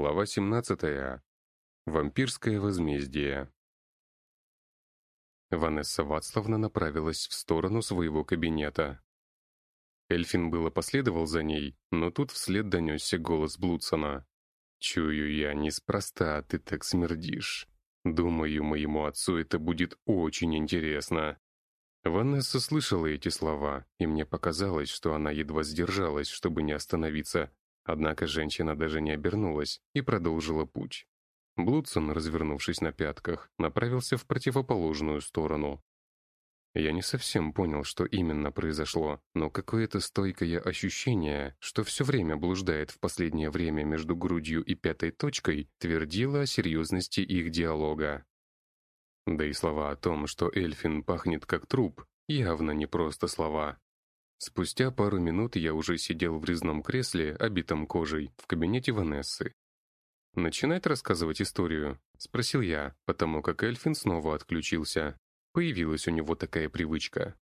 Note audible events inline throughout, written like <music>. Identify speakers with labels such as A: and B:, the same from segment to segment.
A: Глава 17. Вампирское возмездие. Ванесса Вацлавна направилась в сторону своего кабинета. Эльфин было последовал за ней, но тут вслед донесся голос Блудсона. «Чую я, неспроста ты так смердишь. Думаю, моему отцу это будет очень интересно». Ванесса слышала эти слова, и мне показалось, что она едва сдержалась, чтобы не остановиться, Однако женщина даже не обернулась и продолжила путь. Блудсон, развернувшись на пятках, направился в противоположную сторону. Я не совсем понял, что именно произошло, но какое-то стойкое ощущение, что все время блуждает в последнее время между грудью и пятой точкой, твердило о серьезности их диалога. Да и слова о том, что Эльфин пахнет как труп, явно не просто слова. Спустя пару минут я уже сидел в резном кресле, обитом кожей, в кабинете Ванессы. «Начинать рассказывать историю?» — спросил я, потому как Эльфин снова отключился. Появилась у него такая привычка.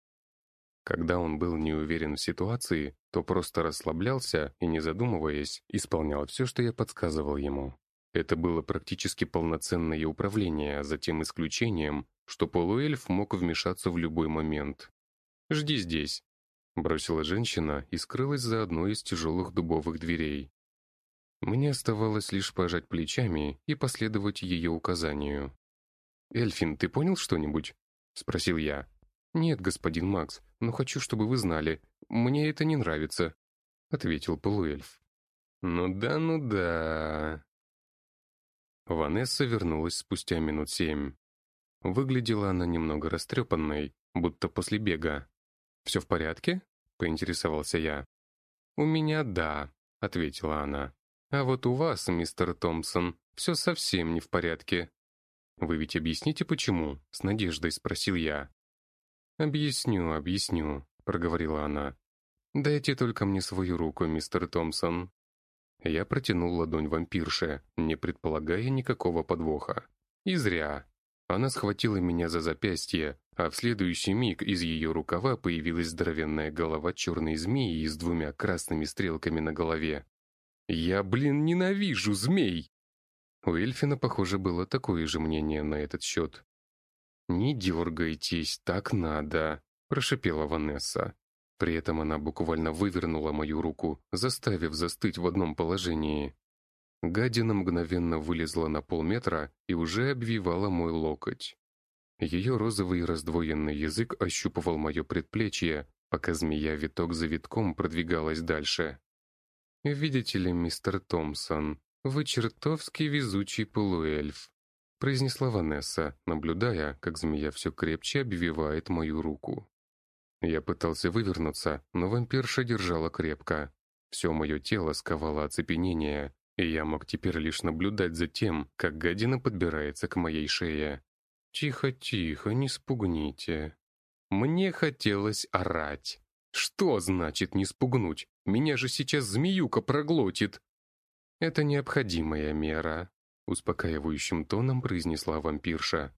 A: Когда он был не уверен в ситуации, то просто расслаблялся и, не задумываясь, исполнял все, что я подсказывал ему. Это было практически полноценное управление, за тем исключением, что полуэльф мог вмешаться в любой момент. «Жди здесь», Бросила женщина и скрылась за одной из тяжелых дубовых дверей. Мне оставалось лишь пожать плечами и последовать ее указанию. «Эльфин, ты понял что-нибудь?» — спросил я. «Нет, господин Макс, но хочу, чтобы вы знали. Мне это не нравится», — ответил полуэльф. «Ну да, ну да...» Ванесса вернулась спустя минут семь. Выглядела она немного растрепанной, будто после бега. «Все в порядке?» — поинтересовался я. «У меня да», — ответила она. «А вот у вас, мистер Томпсон, все совсем не в порядке». «Вы ведь объясните, почему?» — с надеждой спросил я. «Объясню, объясню», — проговорила она. «Дайте только мне свою руку, мистер Томпсон». Я протянул ладонь вампирше, не предполагая никакого подвоха. И зря. Она схватила меня за запястье, а в следующий миг из ее рукава появилась здоровенная голова черной змеи с двумя красными стрелками на голове. «Я, блин, ненавижу змей!» У Эльфина, похоже, было такое же мнение на этот счет. «Не дергайтесь, так надо», — прошипела Ванесса. При этом она буквально вывернула мою руку, заставив застыть в одном положении. Гадина мгновенно вылезла на полметра и уже обвивала мой локоть. Ее розовый раздвоенный язык ощупывал мое предплечье, пока змея виток за витком продвигалась дальше. «Видите ли, мистер Томпсон, вы чертовски везучий полуэльф», произнесла Ванесса, наблюдая, как змея все крепче обвивает мою руку. Я пытался вывернуться, но вампирша держала крепко. Все мое тело сковало оцепенение, и я мог теперь лишь наблюдать за тем, как гадина подбирается к моей шее. «Тихо, тихо, не спугните». Мне хотелось орать. Что значит не спугнуть? Меня же сейчас змеюка проглотит. Это необходимая мера, успокаивающим тоном произнесла вампирша.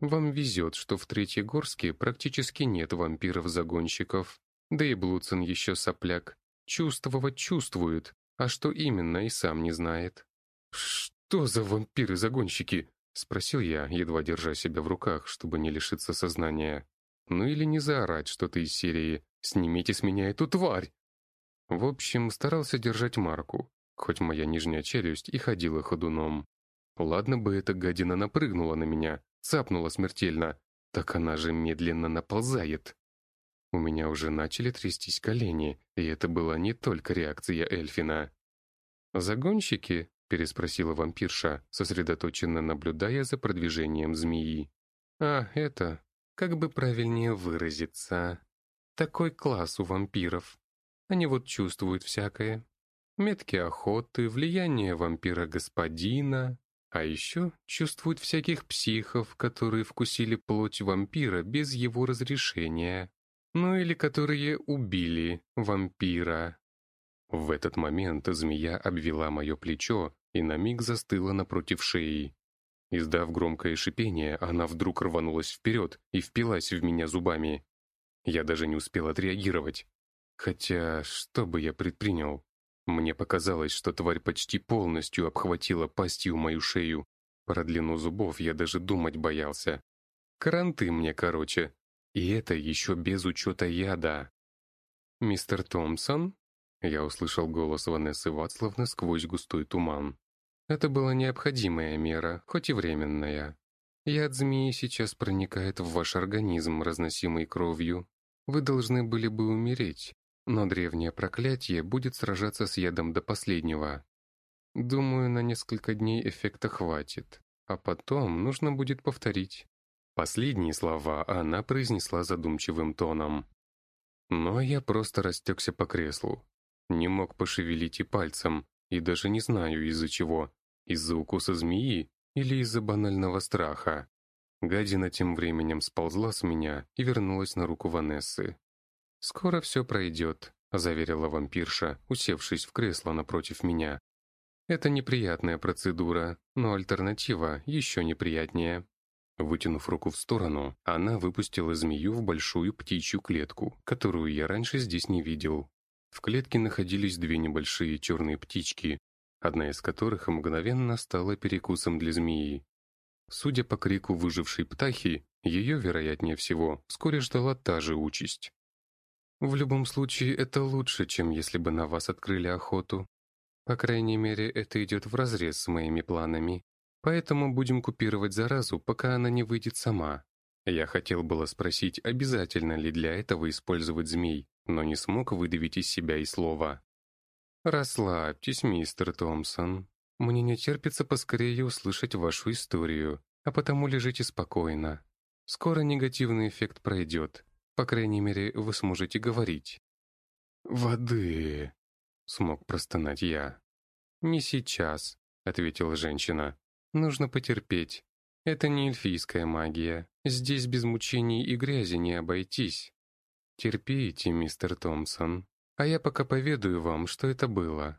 A: Вам везет, что в Третьегорске практически нет вампиров-загонщиков. Да и Блуцин еще сопляк. Чувствовать чувствует, а что именно и сам не знает. «Что за вампиры-загонщики?» — спросил я, едва держа себя в руках, чтобы не лишиться сознания. «Ну или не заорать что-то из серии «Снимите с меня эту тварь!» В общем, старался держать марку, хоть моя нижняя челюсть и ходила ходуном. Ладно бы эта гадина напрыгнула на меня, цапнула смертельно, так она же медленно наползает. У меня уже начали трястись колени, и это была не только реакция Эльфина. «Загонщики?» — переспросила вампирша, сосредоточенно наблюдая за продвижением змеи. «А, это... Как бы правильнее выразиться? Такой класс у вампиров. Они вот чувствуют всякое. Метки охоты, влияние вампира-господина, а еще чувствуют всяких психов, которые вкусили плоть вампира без его разрешения ну или которые убили вампира. В этот момент змея обвела мое плечо и на миг застыла напротив шеи. Издав громкое шипение, она вдруг рванулась вперед и впилась в меня зубами. Я даже не успел отреагировать. Хотя, что бы я предпринял? Мне показалось, что тварь почти полностью обхватила пастью мою шею. Про длину зубов я даже думать боялся. Кранты мне, короче. И это еще без учета яда. «Мистер Томпсон?» Я услышал голос Ванессы Вацлавны сквозь густой туман. Это была необходимая мера, хоть и временная. Яд змеи сейчас проникает в ваш организм, разносимый кровью. Вы должны были бы умереть, но древнее проклятие будет сражаться с ядом до последнего. Думаю, на несколько дней эффекта хватит, а потом нужно будет повторить. Последние слова она произнесла задумчивым тоном. Но я просто растекся по креслу. Не мог пошевелить и пальцем, и даже не знаю из-за чего. Из-за укуса змеи или из-за банального страха. Гадина тем временем сползла с меня и вернулась на руку Ванессы. «Скоро все пройдет», — заверила вампирша, усевшись в кресло напротив меня. «Это неприятная процедура, но альтернатива еще неприятнее». Вытянув руку в сторону, она выпустила змею в большую птичью клетку, которую я раньше здесь не видел. В клетке находились две небольшие черные птички, одна из которых мгновенно стала перекусом для змеи. Судя по крику выжившей птахи, ее, вероятнее всего, вскоре ждала та же участь. В любом случае, это лучше, чем если бы на вас открыли охоту. По крайней мере, это идет вразрез с моими планами. Поэтому будем купировать заразу, пока она не выйдет сама. Я хотел было спросить, обязательно ли для этого использовать змей, но не смог выдавить из себя и слова. «Расслабьтесь, мистер Томпсон. Мне не терпится поскорее услышать вашу историю, а потому лежите спокойно. Скоро негативный эффект пройдет. По крайней мере, вы сможете говорить». «Воды!» — смог простонать я.
B: «Не сейчас», — ответила женщина. Нужно потерпеть. Это не эльфийская магия. Здесь без мучений и грязи не обойтись. Терпите, мистер Томпсон. А я пока поведаю вам, что это было».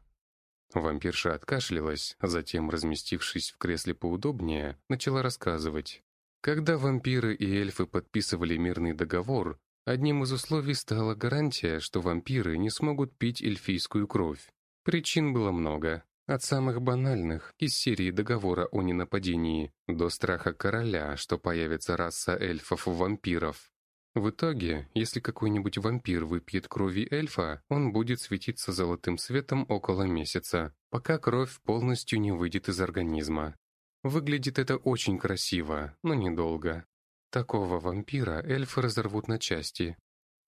A: Вампирша откашлялась, затем, разместившись в кресле поудобнее, начала рассказывать. Когда вампиры и эльфы подписывали мирный договор, одним из условий стала гарантия, что вампиры не смогут пить эльфийскую кровь. Причин было много. От самых банальных, из серии договора о ненападении, до страха короля, что появится раса эльфов-вампиров. В итоге, если какой-нибудь вампир выпьет крови эльфа, он будет светиться золотым светом около месяца, пока кровь полностью не выйдет из организма. Выглядит это очень красиво, но недолго. Такого вампира эльфы разорвут на части.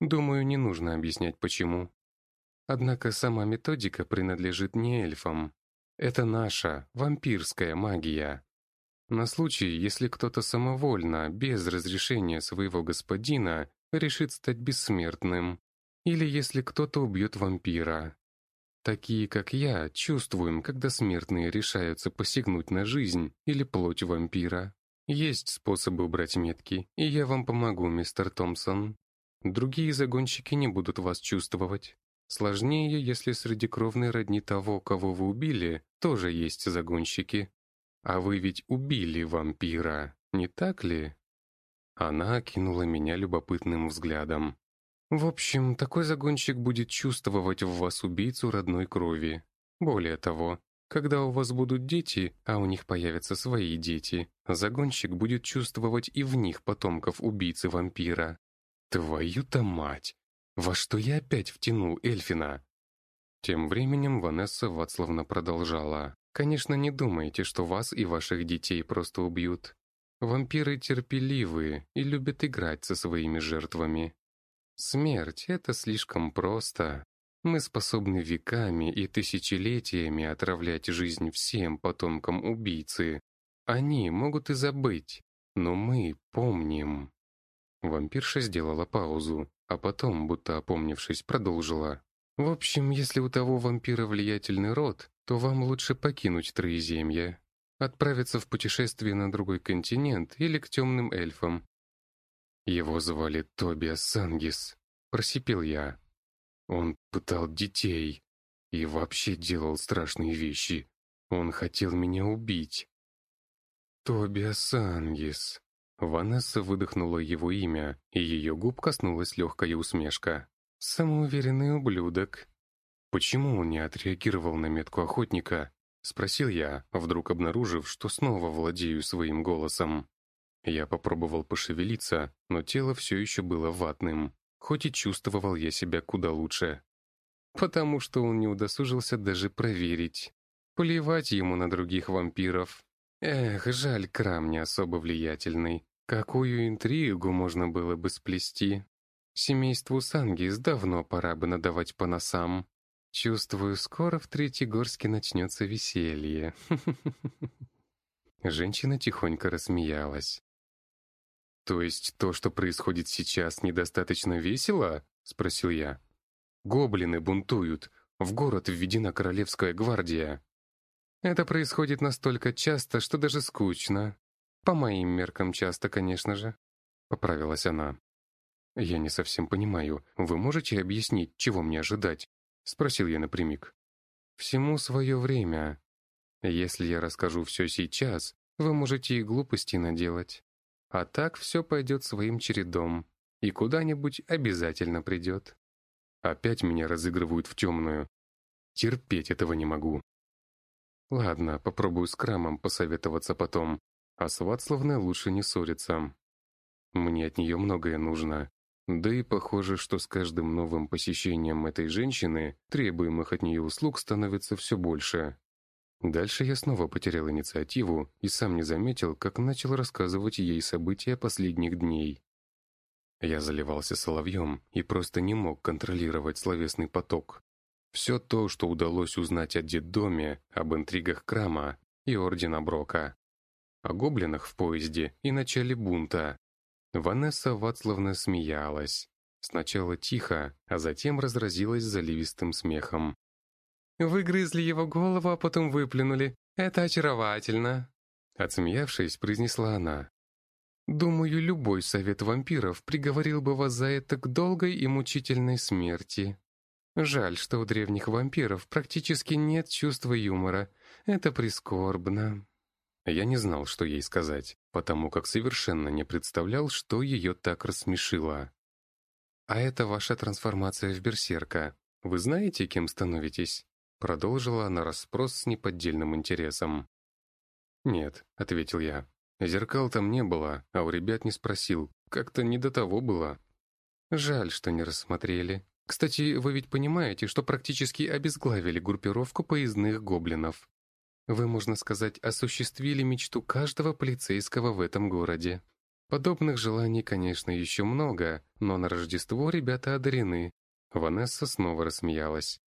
A: Думаю, не нужно объяснять почему. Однако сама методика принадлежит не эльфам, это наша, вампирская магия. На случай, если кто-то самовольно, без разрешения своего господина, решит стать бессмертным. Или если кто-то убьет вампира. Такие, как я, чувствуем, когда смертные решаются посягнуть на жизнь или плоть вампира. Есть способы убрать метки, и я вам помогу, мистер Томпсон. Другие загонщики не будут вас чувствовать. Сложнее, если среди кровной родни того, кого вы убили, тоже есть загонщики. А вы ведь убили вампира, не так ли? Она окинула меня любопытным взглядом. В общем, такой загонщик будет чувствовать в вас убийцу родной крови. Более того, когда у вас будут дети, а у них появятся свои дети, загонщик будет чувствовать и в них потомков убийцы вампира. Твою-то мать! Во что я опять втянул Эльфина? Тем временем Ванесса Вацлавна продолжала. «Конечно, не думайте, что вас и ваших детей просто убьют. Вампиры терпеливые и любят играть со своими жертвами. Смерть — это слишком просто. Мы способны веками и тысячелетиями отравлять жизнь всем потомкам убийцы. Они могут и забыть, но мы помним». Вампирша сделала паузу, а потом, будто опомнившись, продолжила. «В общем, если у того вампира влиятельный род, то вам лучше покинуть Троеземье, отправиться в путешествие на другой континент или к темным эльфам». «Его звали Тобиас Сангис», — просипел я. «Он пытал детей и вообще делал страшные вещи. Он хотел меня убить». «Тобиас Сангис», Ванесса выдохнула его имя, и ее губ коснулась легкая усмешка. «Самоуверенный ублюдок». Почему он не отреагировал на метку охотника? Спросил я, вдруг обнаружив, что снова владею своим голосом. Я попробовал пошевелиться, но тело все еще было ватным, хоть и чувствовал я себя куда лучше. Потому что он не удосужился даже проверить. Плевать ему на других вампиров. Эх, жаль, Крам не особо влиятельный. Какую интригу можно было бы сплести? Семейству Сангис давно пора бы надавать по носам. Чувствую, скоро в Третьегорске начнется веселье. <laughs> Женщина тихонько рассмеялась. «То есть то, что происходит сейчас, недостаточно весело?» — спросил я. «Гоблины бунтуют. В город введена Королевская гвардия. Это происходит настолько часто, что даже скучно. По моим меркам часто, конечно же», — поправилась она. «Я не совсем понимаю. Вы можете объяснить, чего мне ожидать?» — спросил я напрямик. «Всему свое время. Если я расскажу все сейчас, вы можете и глупости наделать. А так все пойдет своим чередом, и куда-нибудь обязательно придет. Опять меня разыгрывают в темную. Терпеть этого не могу. Ладно, попробую с Крамом посоветоваться потом, а с Вацлавной лучше не ссориться. Мне от нее многое нужно, да и похоже, что с каждым новым посещением этой женщины требуемых от нее услуг становится все больше. Дальше я снова потерял инициативу и сам не заметил, как начал рассказывать ей события последних дней. Я заливался соловьем и просто не мог контролировать словесный поток. Все то, что удалось узнать о детдоме, об интригах Крама и Ордена Брока. О гоблинах в поезде и начале бунта, Ванесса Вацлавна смеялась. Сначала тихо, а затем разразилась заливистым смехом. «Выгрызли его голову, а потом выплюнули. Это очаровательно!» Отсмеявшись, произнесла она. «Думаю, любой совет вампиров приговорил бы вас за это к долгой и мучительной смерти. Жаль, что у древних вампиров практически нет чувства юмора. Это прискорбно». Я не знал, что ей сказать, потому как совершенно не представлял, что ее так рассмешило. «А это ваша трансформация в берсерка. Вы знаете, кем становитесь?» Продолжила она расспрос с неподдельным интересом. «Нет», — ответил я. «Зеркал там не было, а у ребят не спросил. Как-то не до того было». «Жаль, что не рассмотрели. Кстати, вы ведь понимаете, что практически обезглавили группировку поездных гоблинов. Вы, можно сказать, осуществили мечту каждого полицейского в этом городе. Подобных желаний, конечно, еще много, но на Рождество ребята одарены. Ванесса снова рассмеялась.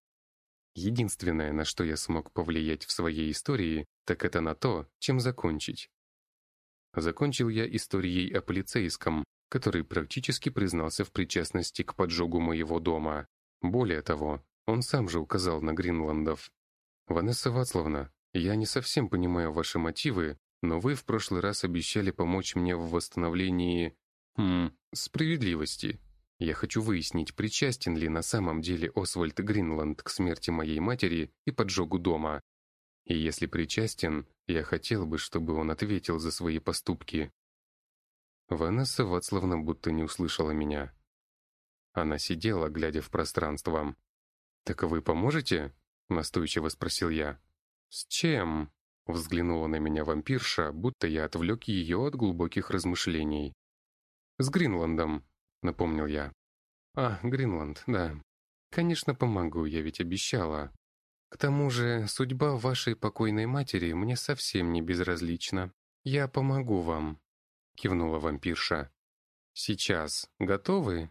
A: Единственное, на что я смог повлиять в своей истории, так это на то, чем закончить. Закончил я историей о полицейском, который практически признался в причастности к поджогу моего дома. Более того, он сам же указал на Гринландов. «Ванесса Вацлавна, я не совсем понимаю ваши мотивы, но вы в прошлый раз обещали помочь мне в восстановлении... Хм, справедливости. Я хочу выяснить, причастен ли на самом деле Освальд Гринланд к смерти моей матери и поджогу дома. И если причастен, я хотел бы, чтобы он ответил за свои поступки. Ванесса Вацлавна будто не услышала меня. Она сидела, глядя в пространство. «Так вы поможете?» — настойчиво спросил я. «С чем?» — взглянула на меня вампирша, будто я отвлек ее от глубоких размышлений. «С Гринландом», — напомнил я. «А, Гринланд, да. Конечно, помогу, я ведь обещала. К тому же, судьба вашей покойной матери мне совсем не безразлична. Я помогу вам», — кивнула вампирша. «Сейчас готовы?»